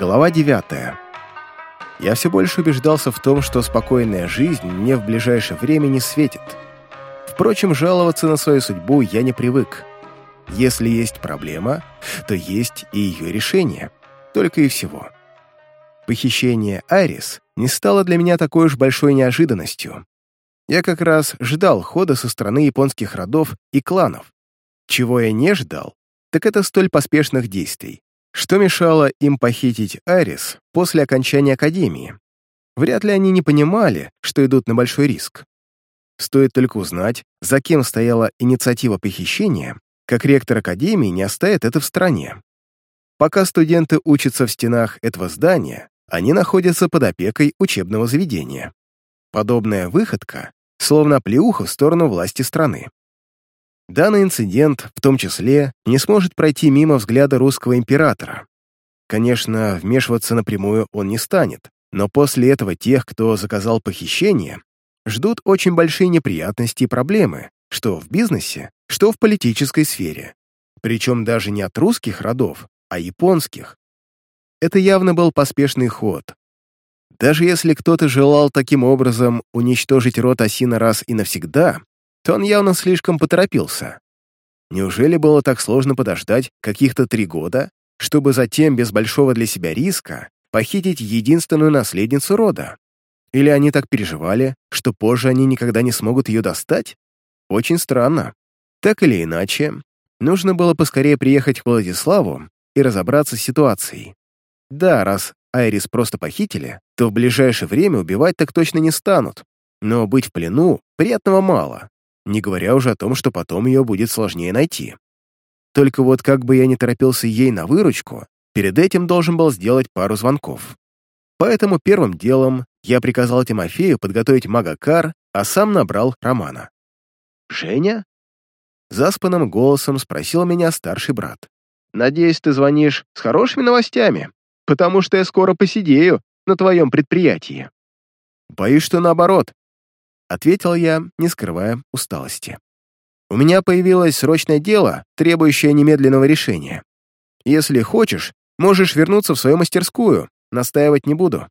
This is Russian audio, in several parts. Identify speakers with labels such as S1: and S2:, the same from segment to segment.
S1: Глава 9. Я все больше убеждался в том, что спокойная жизнь мне в ближайшее время не светит. Впрочем, жаловаться на свою судьбу я не привык. Если есть проблема, то есть и ее решение. Только и всего. Похищение Айрис не стало для меня такой уж большой неожиданностью. Я как раз ждал хода со стороны японских родов и кланов. Чего я не ждал, так это столь поспешных действий. Что мешало им похитить Арис после окончания Академии? Вряд ли они не понимали, что идут на большой риск. Стоит только узнать, за кем стояла инициатива похищения, как ректор Академии не оставит это в стране. Пока студенты учатся в стенах этого здания, они находятся под опекой учебного заведения. Подобная выходка словно плеуха в сторону власти страны. Данный инцидент, в том числе, не сможет пройти мимо взгляда русского императора. Конечно, вмешиваться напрямую он не станет, но после этого тех, кто заказал похищение, ждут очень большие неприятности и проблемы, что в бизнесе, что в политической сфере. Причем даже не от русских родов, а японских. Это явно был поспешный ход. Даже если кто-то желал таким образом уничтожить род Осина раз и навсегда, то он явно слишком поторопился. Неужели было так сложно подождать каких-то три года, чтобы затем без большого для себя риска похитить единственную наследницу рода? Или они так переживали, что позже они никогда не смогут ее достать? Очень странно. Так или иначе, нужно было поскорее приехать к Владиславу и разобраться с ситуацией. Да, раз Айрис просто похитили, то в ближайшее время убивать так точно не станут, но быть в плену приятного мало не говоря уже о том, что потом ее будет сложнее найти. Только вот как бы я не торопился ей на выручку, перед этим должен был сделать пару звонков. Поэтому первым делом я приказал Тимофею подготовить магакар, а сам набрал Романа. «Женя?» Заспанным голосом спросил меня старший брат. «Надеюсь, ты звонишь с хорошими новостями, потому что я скоро посидею на твоем предприятии». «Боюсь, что наоборот», ответил я, не скрывая усталости. У меня появилось срочное дело, требующее немедленного решения. Если хочешь, можешь вернуться в свою мастерскую, настаивать не буду.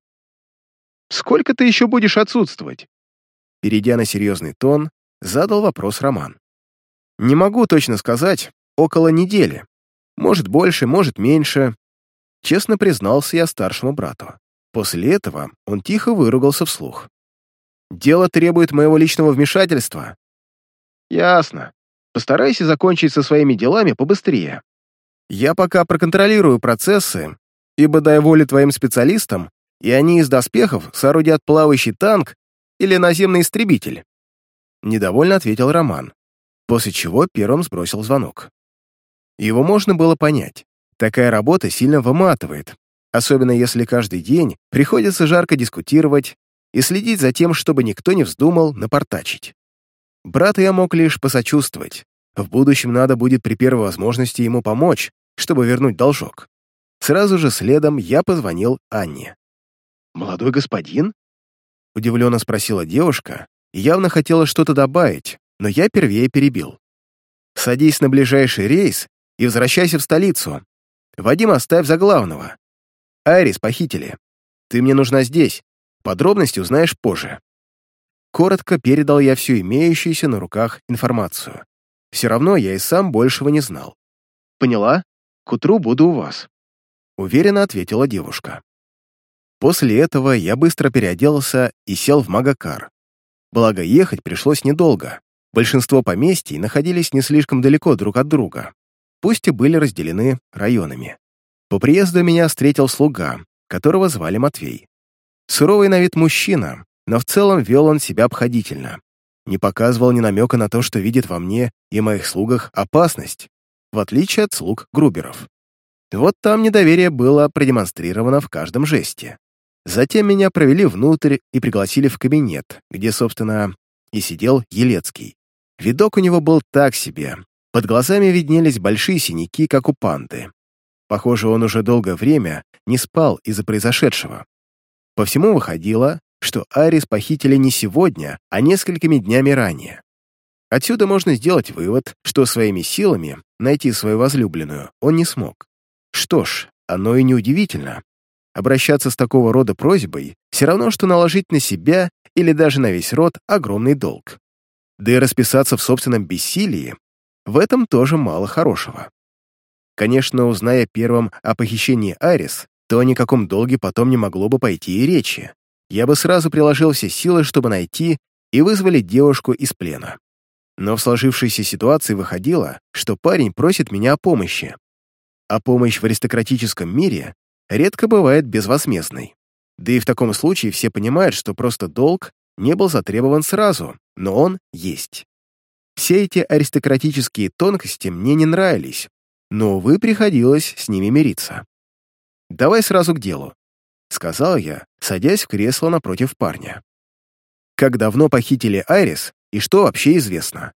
S1: Сколько ты еще будешь отсутствовать? Перейдя на серьезный тон, задал вопрос Роман. Не могу точно сказать, около недели. Может больше, может меньше. Честно признался я старшему брату. После этого он тихо выругался вслух. Дело требует моего личного вмешательства». «Ясно. Постарайся закончить со своими делами побыстрее. Я пока проконтролирую процессы, ибо дай волю твоим специалистам, и они из доспехов соорудят плавающий танк или наземный истребитель». Недовольно ответил Роман, после чего первым сбросил звонок. Его можно было понять. Такая работа сильно выматывает, особенно если каждый день приходится жарко дискутировать и следить за тем, чтобы никто не вздумал напортачить. Брата я мог лишь посочувствовать. В будущем надо будет при первой возможности ему помочь, чтобы вернуть должок. Сразу же следом я позвонил Анне. «Молодой господин?» Удивленно спросила девушка и явно хотела что-то добавить, но я первее перебил. «Садись на ближайший рейс и возвращайся в столицу. Вадим оставь за главного. Айрис похитили. Ты мне нужна здесь, Подробности узнаешь позже. Коротко передал я всю имеющуюся на руках информацию. Все равно я и сам большего не знал. «Поняла? К утру буду у вас», — уверенно ответила девушка. После этого я быстро переоделся и сел в Магакар. Благо, ехать пришлось недолго. Большинство поместий находились не слишком далеко друг от друга, пусть и были разделены районами. По приезду меня встретил слуга, которого звали Матвей. Суровый на вид мужчина, но в целом вел он себя обходительно. Не показывал ни намека на то, что видит во мне и моих слугах опасность, в отличие от слуг Груберов. Вот там недоверие было продемонстрировано в каждом жесте. Затем меня провели внутрь и пригласили в кабинет, где, собственно, и сидел Елецкий. Видок у него был так себе. Под глазами виднелись большие синяки, как у панды. Похоже, он уже долгое время не спал из-за произошедшего. По всему выходило, что Арис похитили не сегодня, а несколькими днями ранее. Отсюда можно сделать вывод, что своими силами найти свою возлюбленную он не смог. Что ж, оно и неудивительно. обращаться с такого рода просьбой все равно, что наложить на себя или даже на весь род огромный долг. Да и расписаться в собственном бессилии в этом тоже мало хорошего. Конечно, узная первым о похищении Арис, то о никаком долге потом не могло бы пойти и речи. Я бы сразу приложил все силы, чтобы найти и вызволить девушку из плена. Но в сложившейся ситуации выходило, что парень просит меня о помощи. А помощь в аристократическом мире редко бывает безвозмездной. Да и в таком случае все понимают, что просто долг не был затребован сразу, но он есть. Все эти аристократические тонкости мне не нравились, но, увы, приходилось с ними мириться. «Давай сразу к делу», — сказал я, садясь в кресло напротив парня. «Как давно похитили Айрис и что вообще известно?»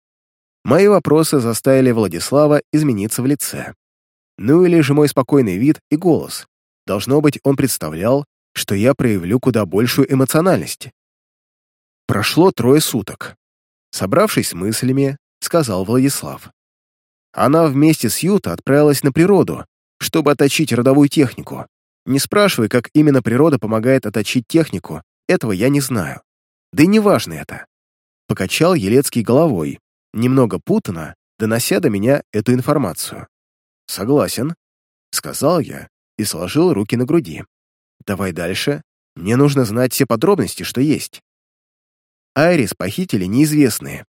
S1: Мои вопросы заставили Владислава измениться в лице. Ну или же мой спокойный вид и голос. Должно быть, он представлял, что я проявлю куда большую эмоциональность. Прошло трое суток. Собравшись с мыслями, сказал Владислав. Она вместе с Юта отправилась на природу, чтобы отточить родовую технику. Не спрашивай, как именно природа помогает отточить технику, этого я не знаю. Да и не важно это. Покачал Елецкий головой, немного путано, донося до меня эту информацию. «Согласен», — сказал я и сложил руки на груди. «Давай дальше. Мне нужно знать все подробности, что есть». Айрис похитили неизвестные.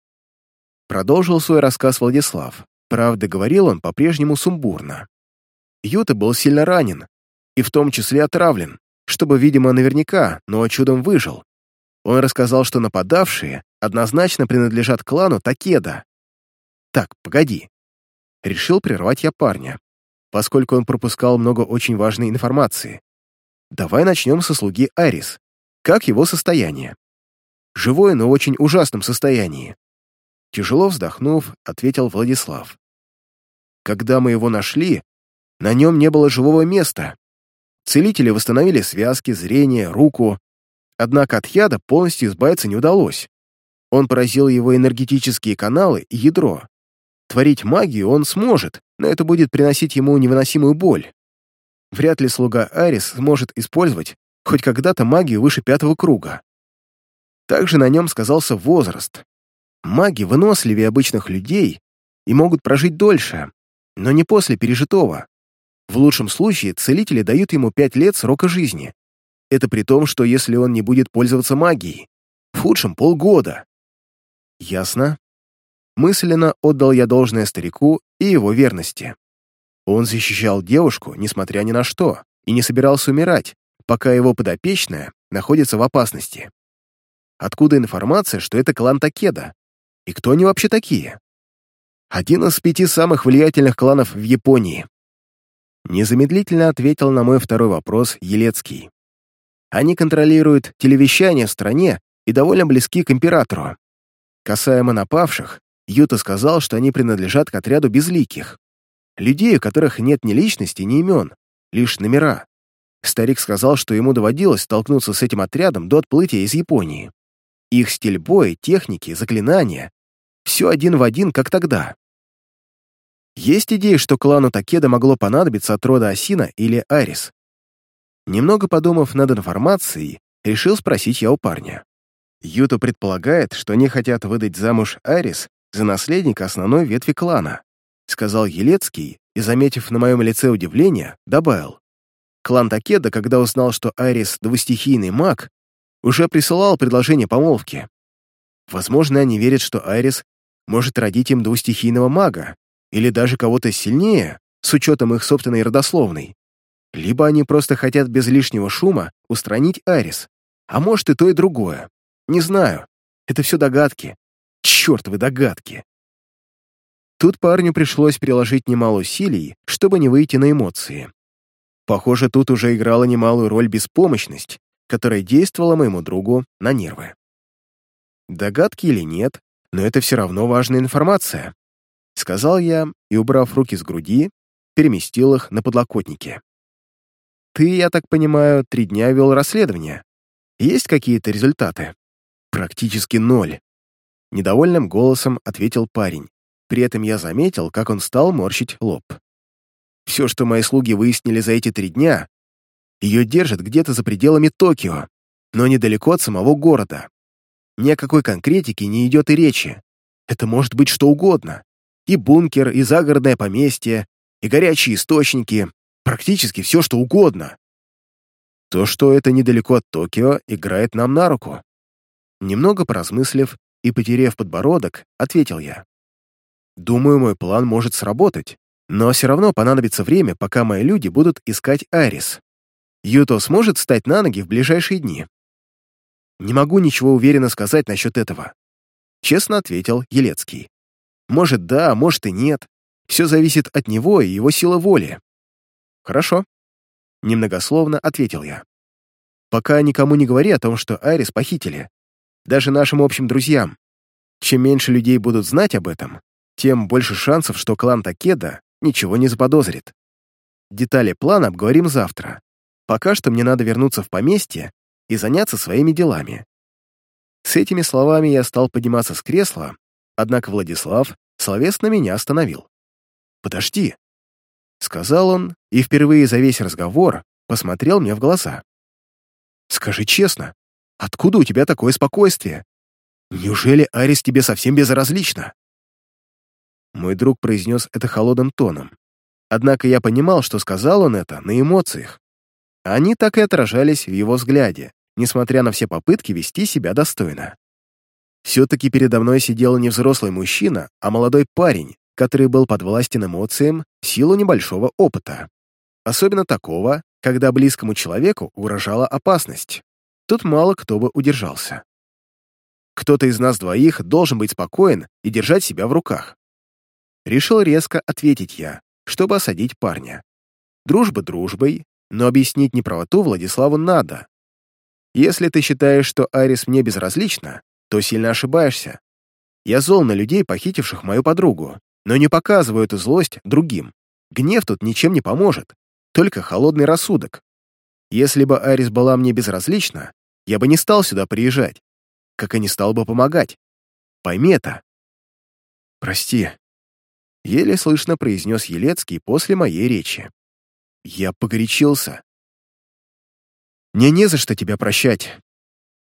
S1: Продолжил свой рассказ Владислав. Правда, говорил он по-прежнему сумбурно. Юта был сильно ранен, и в том числе отравлен, чтобы, видимо, наверняка, но чудом выжил. Он рассказал, что нападавшие однозначно принадлежат клану Такеда. Так, погоди. Решил прервать я парня, поскольку он пропускал много очень важной информации. Давай начнем со слуги Арис. Как его состояние? Живой, но в очень ужасном состоянии. Тяжело вздохнув, ответил Владислав. Когда мы его нашли, на нем не было живого места. Целители восстановили связки, зрение, руку. Однако от яда полностью избавиться не удалось. Он поразил его энергетические каналы и ядро. Творить магию он сможет, но это будет приносить ему невыносимую боль. Вряд ли слуга Арис сможет использовать хоть когда-то магию выше пятого круга. Также на нем сказался возраст. Маги выносливее обычных людей и могут прожить дольше, но не после пережитого. В лучшем случае целители дают ему пять лет срока жизни. Это при том, что если он не будет пользоваться магией. В худшем — полгода. Ясно. Мысленно отдал я должное старику и его верности. Он защищал девушку, несмотря ни на что, и не собирался умирать, пока его подопечная находится в опасности. Откуда информация, что это клан Такеда? И кто они вообще такие? Один из пяти самых влиятельных кланов в Японии. Незамедлительно ответил на мой второй вопрос Елецкий. Они контролируют телевещание в стране и довольно близки к императору. Касаемо напавших, Юта сказал, что они принадлежат к отряду безликих. Людей, у которых нет ни личности, ни имен, лишь номера. Старик сказал, что ему доводилось столкнуться с этим отрядом до отплытия из Японии. Их стиль боя, техники, заклинания — все один в один, как тогда. Есть идея, что клану Такеда могло понадобиться от рода Асина или Арис. Немного подумав над информацией, решил спросить я у парня. Юто предполагает, что они хотят выдать замуж Арис за наследника основной ветви клана, сказал Елецкий и, заметив на моем лице удивление, добавил. Клан Такеда, когда узнал, что Арис — двустихийный маг, уже присылал предложение помолвки. Возможно, они верят, что Айрис может родить им двустихийного мага, или даже кого-то сильнее, с учетом их собственной родословной. Либо они просто хотят без лишнего шума устранить Айрис, а может и то, и другое. Не знаю. Это все догадки. Чертовы догадки. Тут парню пришлось приложить немало усилий, чтобы не выйти на эмоции. Похоже, тут уже играла немалую роль беспомощность, которая действовала моему другу на нервы. Догадки или нет, но это все равно важная информация, сказал я и, убрав руки с груди, переместил их на подлокотники. Ты, я так понимаю, три дня вел расследование. Есть какие-то результаты? Практически ноль. Недовольным голосом ответил парень. При этом я заметил, как он стал морщить лоб. Все, что мои слуги выяснили за эти три дня, Ее держат где-то за пределами Токио, но недалеко от самого города. Ни о какой конкретике не идет и речи. Это может быть что угодно. И бункер, и загородное поместье, и горячие источники, практически все, что угодно. То, что это недалеко от Токио, играет нам на руку. Немного поразмыслив и потеряв подбородок, ответил я. Думаю, мой план может сработать, но все равно понадобится время, пока мои люди будут искать Айрис. Юто сможет встать на ноги в ближайшие дни. Не могу ничего уверенно сказать насчет этого. Честно ответил Елецкий. Может, да, может и нет. Все зависит от него и его силы воли. Хорошо. Немногословно ответил я. Пока никому не говори о том, что Айрис похитили. Даже нашим общим друзьям. Чем меньше людей будут знать об этом, тем больше шансов, что клан Такеда ничего не заподозрит. Детали плана обговорим завтра. Пока что мне надо вернуться в поместье и заняться своими делами. С этими словами я стал подниматься с кресла, однако Владислав словесно меня остановил. «Подожди», — сказал он, и впервые за весь разговор посмотрел мне в глаза. «Скажи честно, откуда у тебя такое спокойствие? Неужели Арис тебе совсем безразлична?» Мой друг произнес это холодным тоном. Однако я понимал, что сказал он это на эмоциях. Они так и отражались в его взгляде, несмотря на все попытки вести себя достойно. Все-таки передо мной сидел не взрослый мужчина, а молодой парень, который был подвластен эмоциям в силу небольшого опыта. Особенно такого, когда близкому человеку угрожала опасность. Тут мало кто бы удержался. Кто-то из нас двоих должен быть спокоен и держать себя в руках. Решил резко ответить я, чтобы осадить парня. Дружба дружбой, но объяснить неправоту Владиславу надо. Если ты считаешь, что Арис мне безразлична, то сильно ошибаешься. Я зол на людей, похитивших мою подругу, но не показываю эту злость другим. Гнев тут ничем не поможет, только холодный рассудок. Если бы Арис была мне безразлична, я бы не стал сюда приезжать, как и не стал бы помогать. Пойми это. Прости, еле слышно произнес Елецкий после моей речи. Я погорячился. Мне не за что тебя прощать.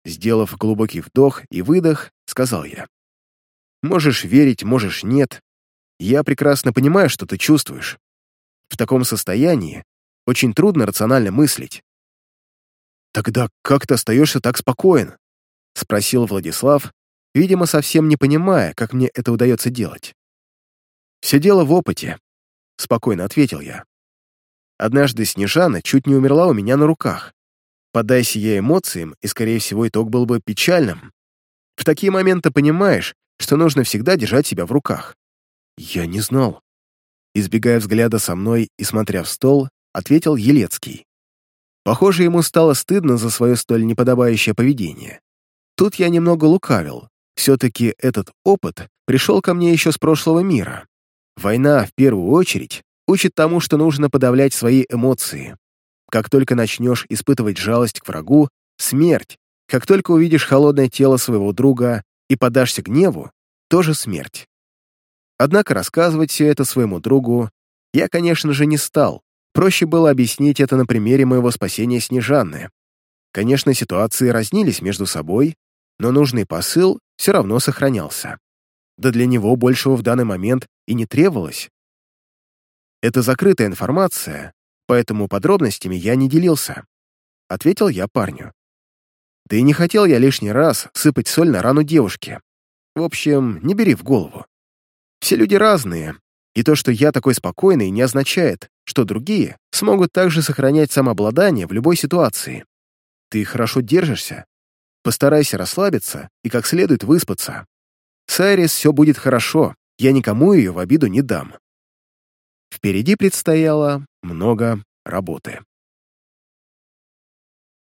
S1: Сделав глубокий вдох и выдох, сказал я. Можешь верить, можешь нет. Я прекрасно понимаю, что ты чувствуешь. В таком состоянии очень трудно рационально мыслить. «Тогда как ты остаешься так спокоен?» — спросил Владислав, видимо, совсем не понимая, как мне это удается делать. «Все дело в опыте», — спокойно ответил я. Однажды Снежана чуть не умерла у меня на руках. Подайся я эмоциям, и, скорее всего, итог был бы печальным. В такие моменты понимаешь, что нужно всегда держать себя в руках. Я не знал. Избегая взгляда со мной и смотря в стол, ответил Елецкий. Похоже, ему стало стыдно за свое столь неподобающее поведение. Тут я немного лукавил. Все-таки этот опыт пришел ко мне еще с прошлого мира. Война, в первую очередь, учит тому, что нужно подавлять свои эмоции. Как только начнешь испытывать жалость к врагу — смерть. Как только увидишь холодное тело своего друга и подашься гневу — тоже смерть. Однако рассказывать все это своему другу я, конечно же, не стал. Проще было объяснить это на примере моего спасения Снежанны. Конечно, ситуации разнились между собой, но нужный посыл все равно сохранялся да для него большего в данный момент и не требовалось. Это закрытая информация, поэтому подробностями я не делился. Ответил я парню. Да и не хотел я лишний раз сыпать соль на рану девушки. В общем, не бери в голову. Все люди разные, и то, что я такой спокойный, не означает, что другие смогут также сохранять самообладание в любой ситуации. Ты хорошо держишься. Постарайся расслабиться и как следует выспаться. С Айрис все будет хорошо, я никому ее в обиду не дам. Впереди предстояло много работы.